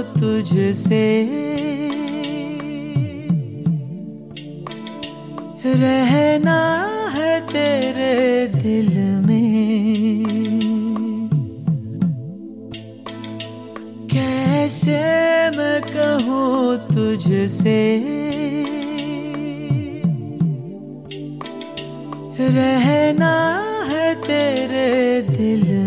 तुझसे। रहना है तेरे दिल में। कैसे मैं कहूँ तुझसे? रहना है तेरे दिल